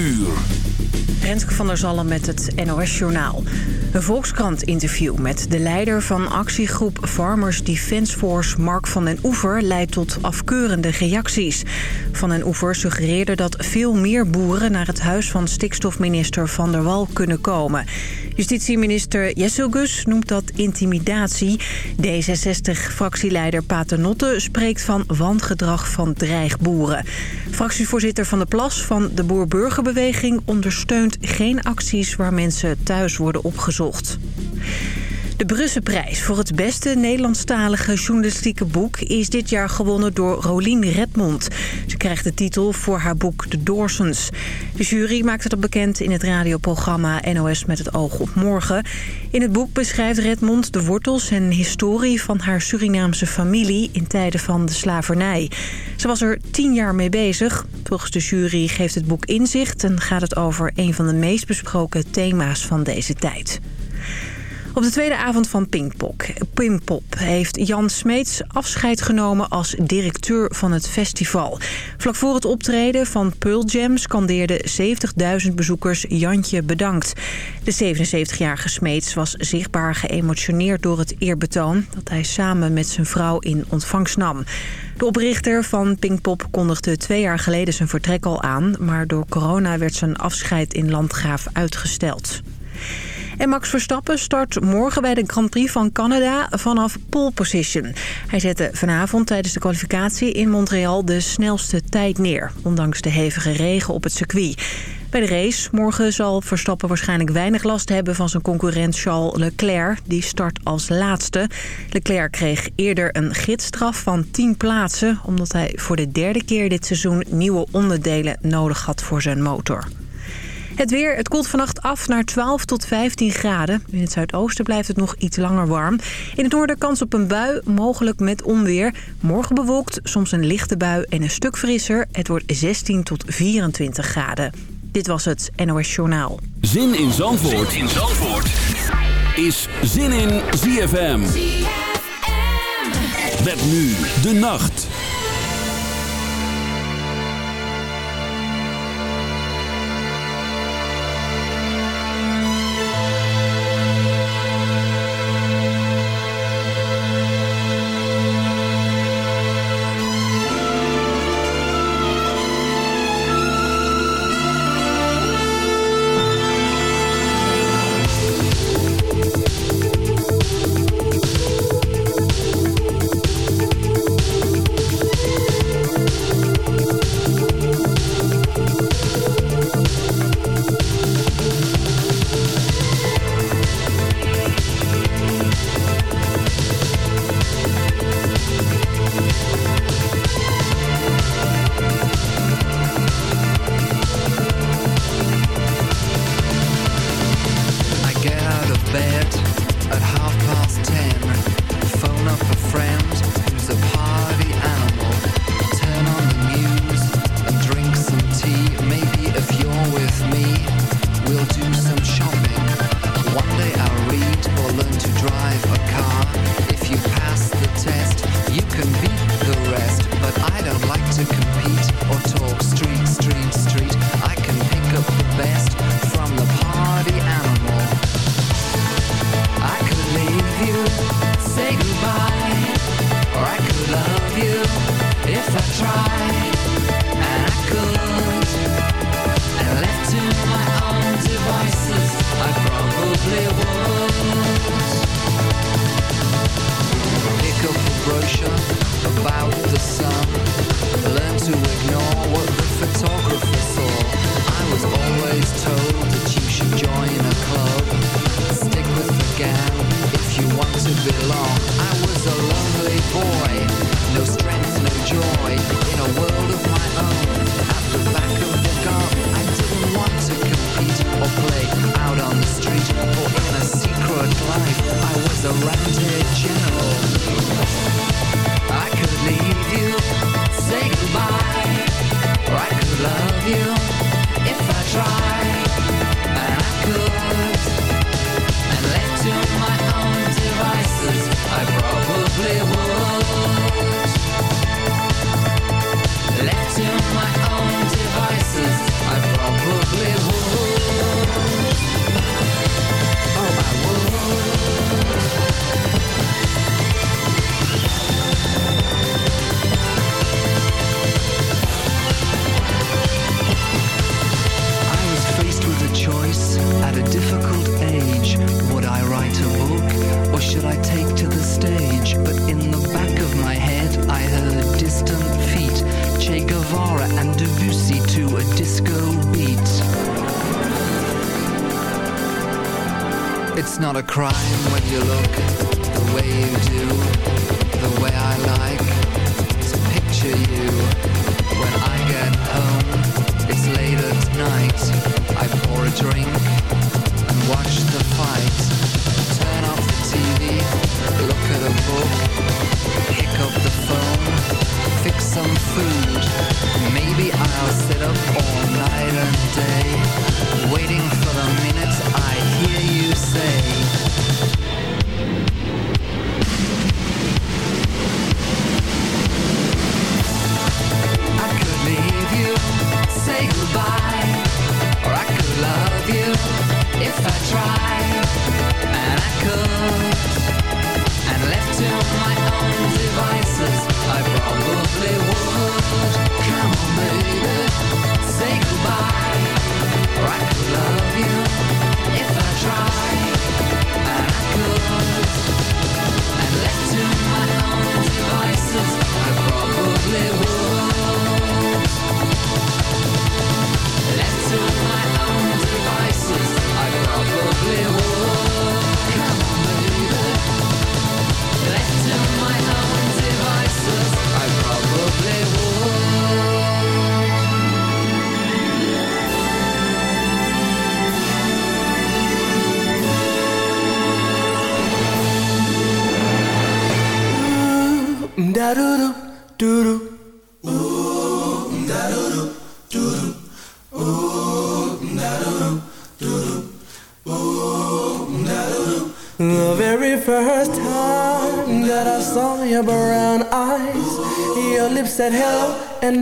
uur. Renske van der Zallen met het NOS-journaal. Een Volkskrant-interview met de leider van actiegroep Farmers Defence Force... Mark van den Oever leidt tot afkeurende reacties. Van den Oever suggereerde dat veel meer boeren... naar het huis van stikstofminister Van der Wal kunnen komen. Justitieminister Jesselgus noemt dat intimidatie. D66-fractieleider Paternotte spreekt van wangedrag van dreigboeren. Fractievoorzitter Van der Plas van de Boer-Burgerbeweging ondersteunt geen acties waar mensen thuis worden opgezocht. De Brusselprijs voor het beste Nederlandstalige journalistieke boek... is dit jaar gewonnen door Rolien Redmond. Ze krijgt de titel voor haar boek The Dawsons. De jury maakte dat bekend in het radioprogramma NOS met het oog op morgen. In het boek beschrijft Redmond de wortels en historie van haar Surinaamse familie... in tijden van de slavernij. Ze was er tien jaar mee bezig. Volgens de jury geeft het boek inzicht... en gaat het over een van de meest besproken thema's van deze tijd. Op de tweede avond van Pinkpop, heeft Jan Smeets afscheid genomen als directeur van het festival. Vlak voor het optreden van Pearl Jam scandeerden 70.000 bezoekers Jantje bedankt. De 77-jarige Smeets was zichtbaar geëmotioneerd door het eerbetoon... dat hij samen met zijn vrouw in ontvangst nam. De oprichter van Pinkpop kondigde twee jaar geleden zijn vertrek al aan... maar door corona werd zijn afscheid in Landgraaf uitgesteld. En Max Verstappen start morgen bij de Grand Prix van Canada vanaf pole position. Hij zette vanavond tijdens de kwalificatie in Montreal de snelste tijd neer. Ondanks de hevige regen op het circuit. Bij de race morgen zal Verstappen waarschijnlijk weinig last hebben van zijn concurrent Charles Leclerc. Die start als laatste. Leclerc kreeg eerder een gidsstraf van 10 plaatsen... omdat hij voor de derde keer dit seizoen nieuwe onderdelen nodig had voor zijn motor. Het weer, het koelt vannacht af naar 12 tot 15 graden. In het zuidoosten blijft het nog iets langer warm. In het noorden kans op een bui, mogelijk met onweer. Morgen bewolkt, soms een lichte bui en een stuk frisser. Het wordt 16 tot 24 graden. Dit was het NOS Journaal. Zin in Zandvoort, zin in Zandvoort. is Zin in ZFM. ZFM. Met nu de nacht.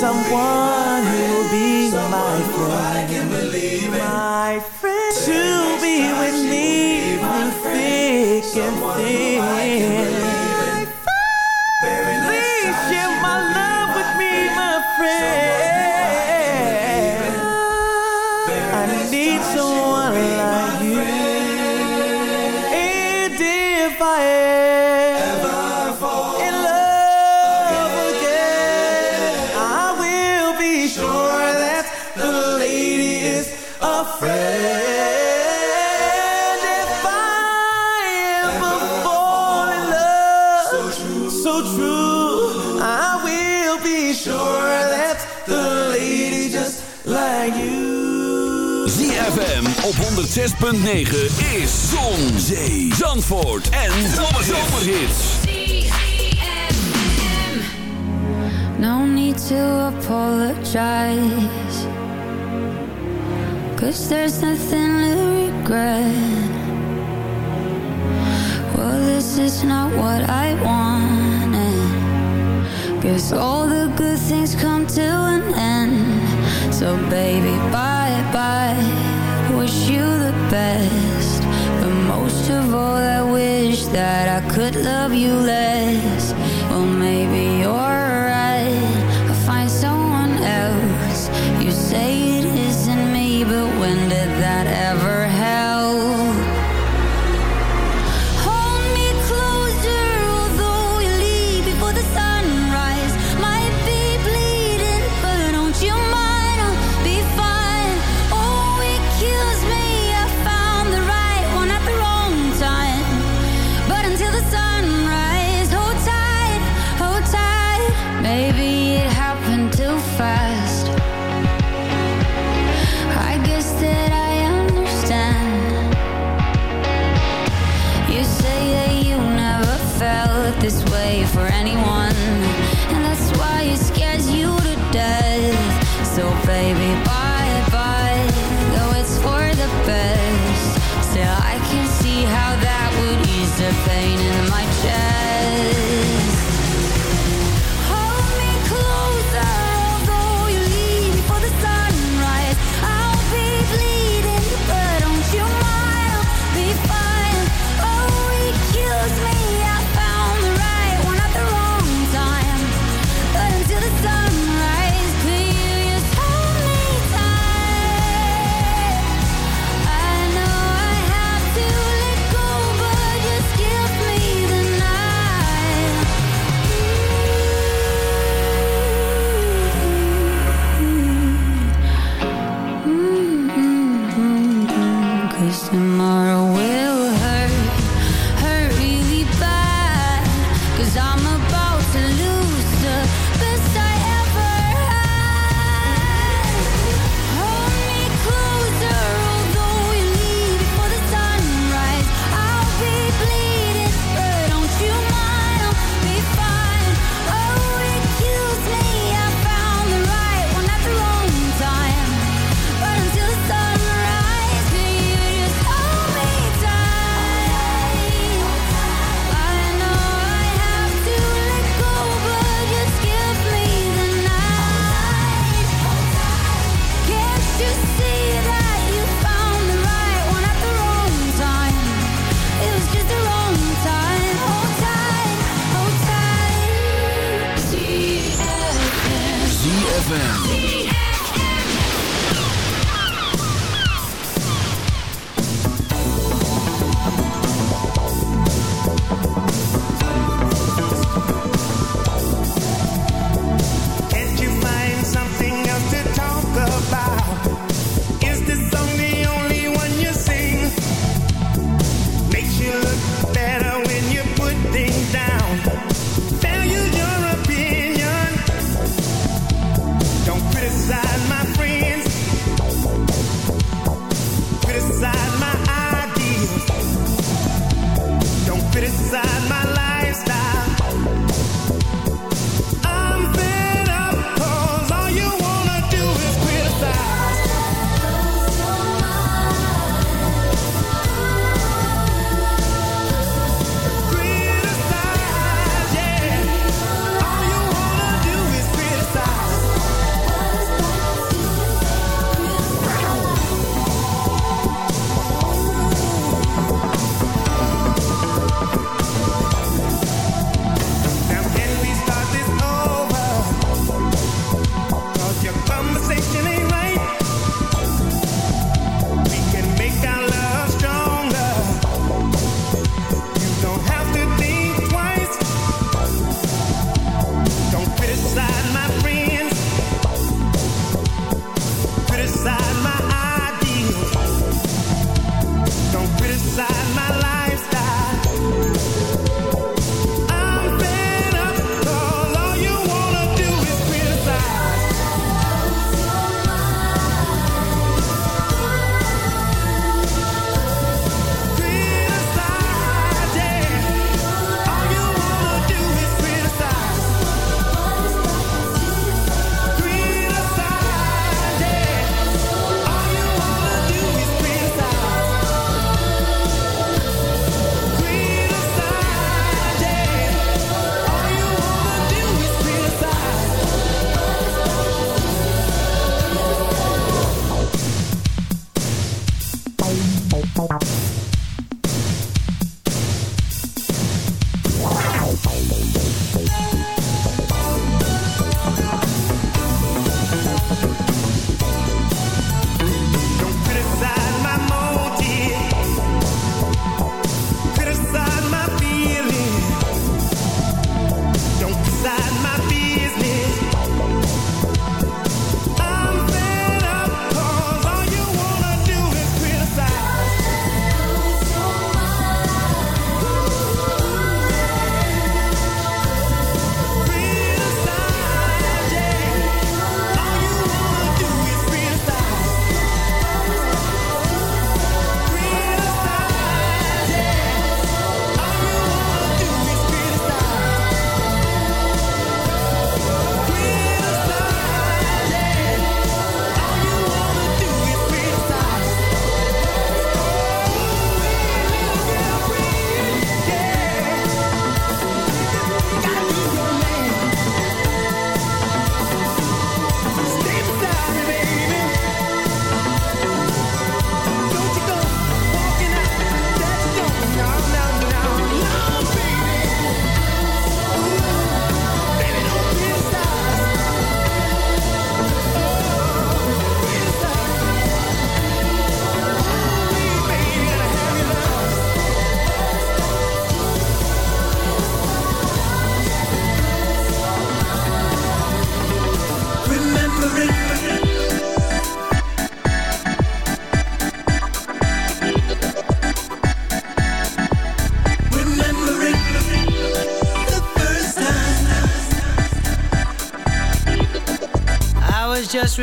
someone who'll be my friend. 106.9 is Zon, Zee, Zandvoort en Zomerhits. No need to apologize. Cause there's nothing to regret. Well, this is not what I wanted. Cause all the good things come to an end. So baby, bye-bye. wish you the best But most of all I wish that I could love you less. Well maybe you're right I'll find someone else. You say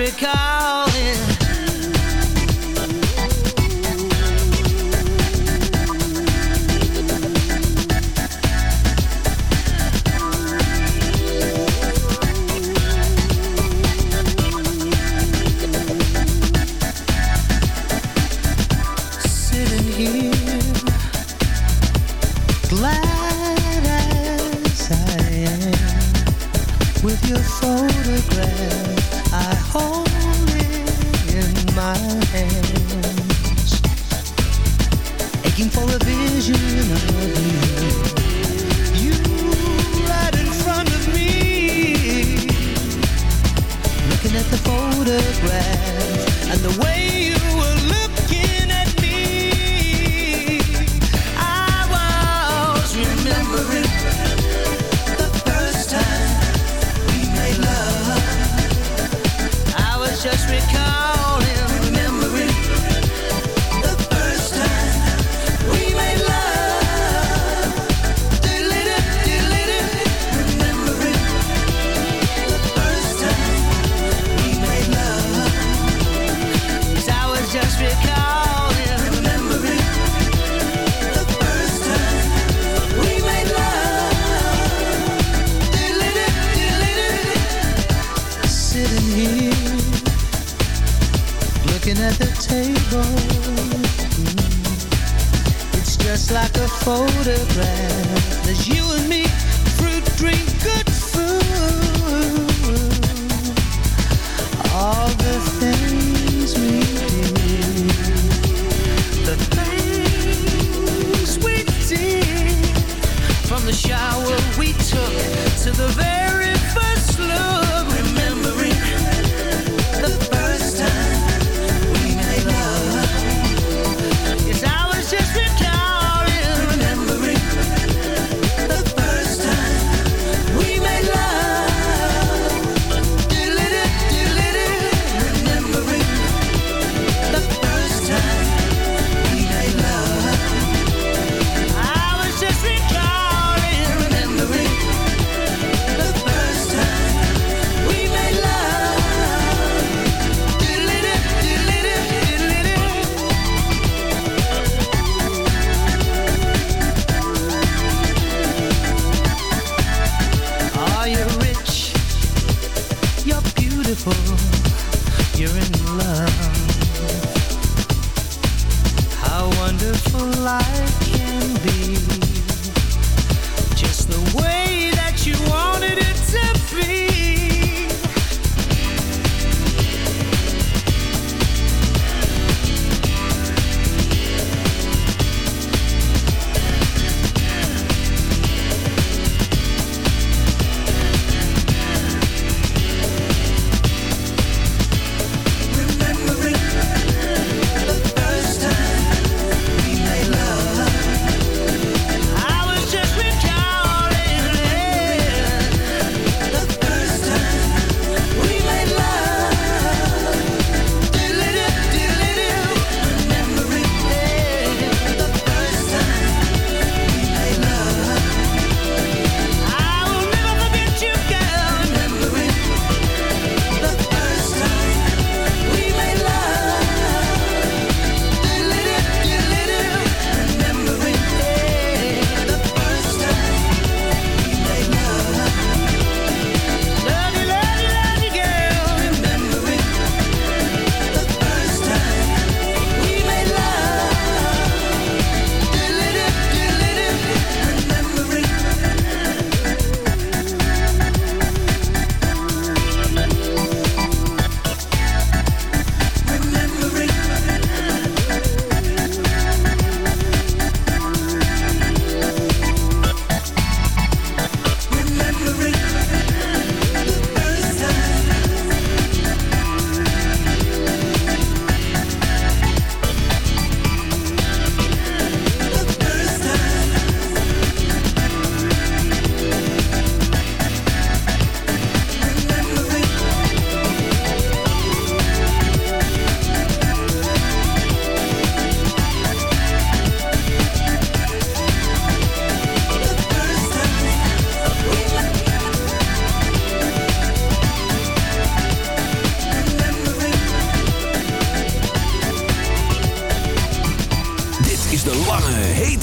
was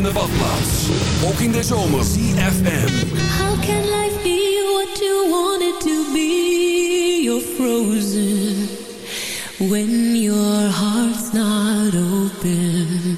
in de badplaats. Ook in de zomer. CFM. How can life be what you want it to be? You're frozen. When your heart's not open.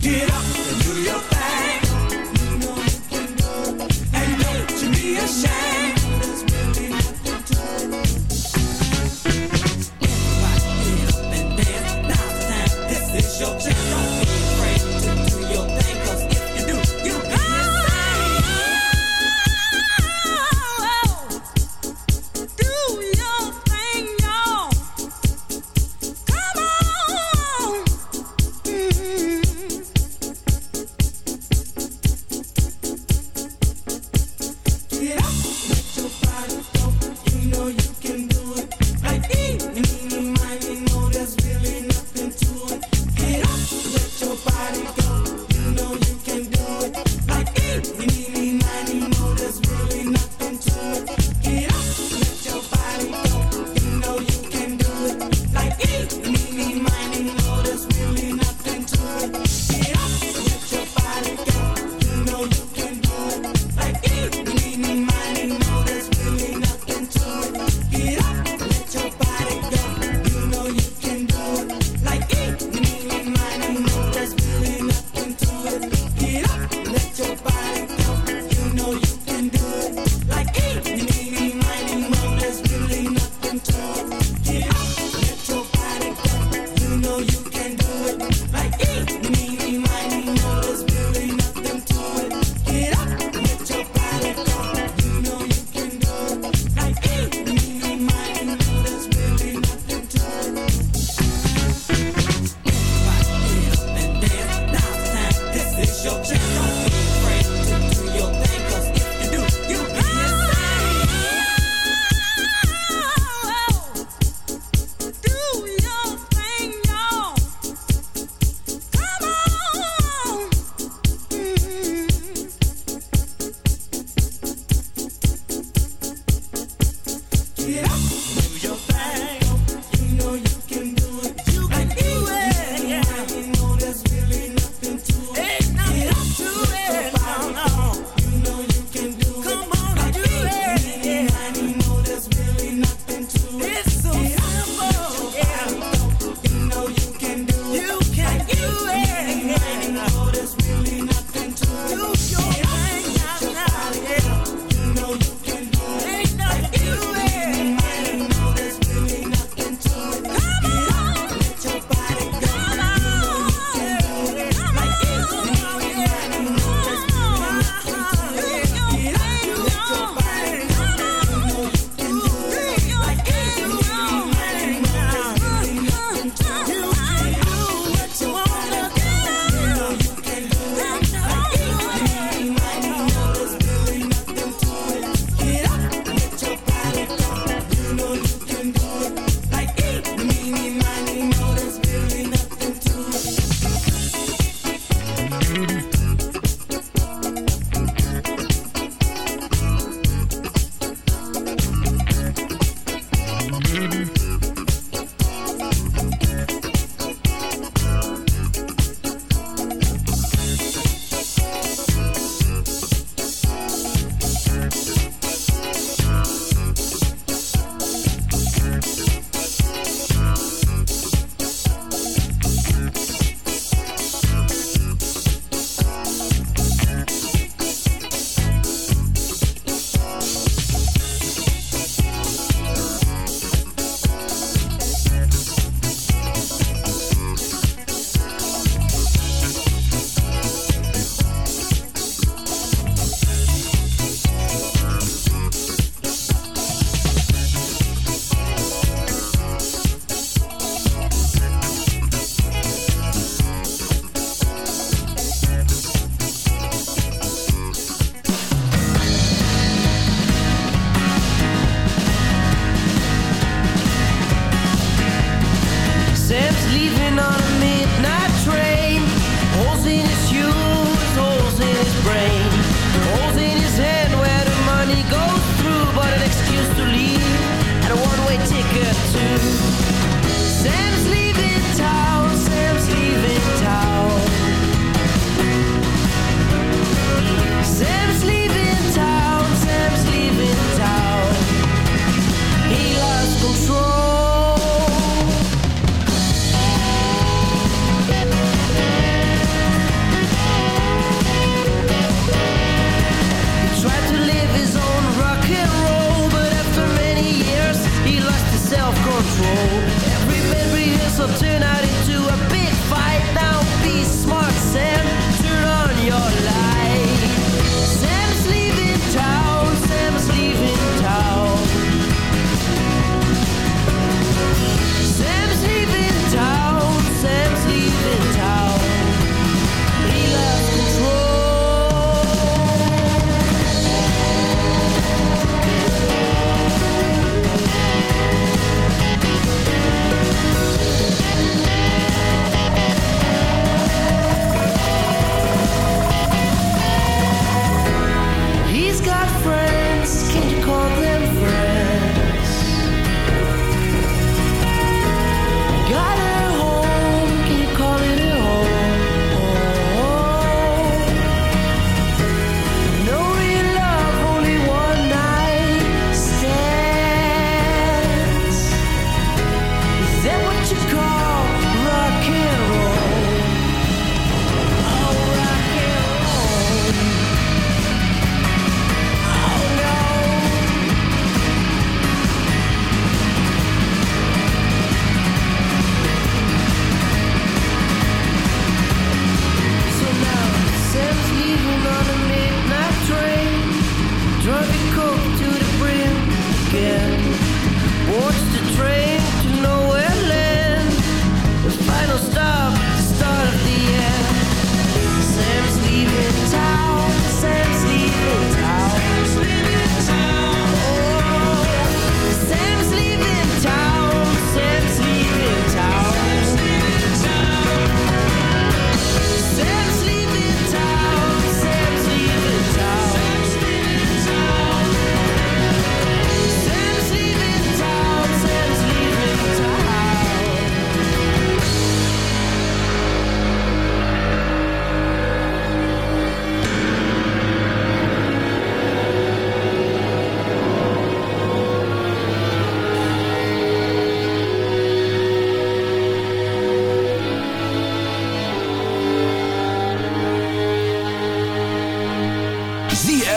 Get up,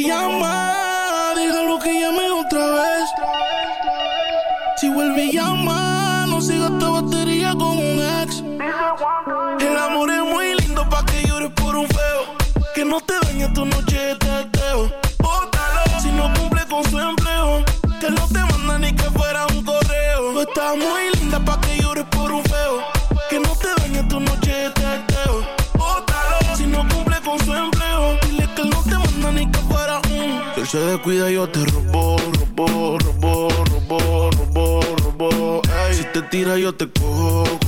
te llama, dile lo que llame otra vez. Si vuelve a llamar, no sigas esta batería con un ex. El amor es muy lindo pa' que llores por un feo. Que no te dañe tu no se descuida yo te robo, robo, robo, robo, robo, robo. Ey. Si te tira yo te cojo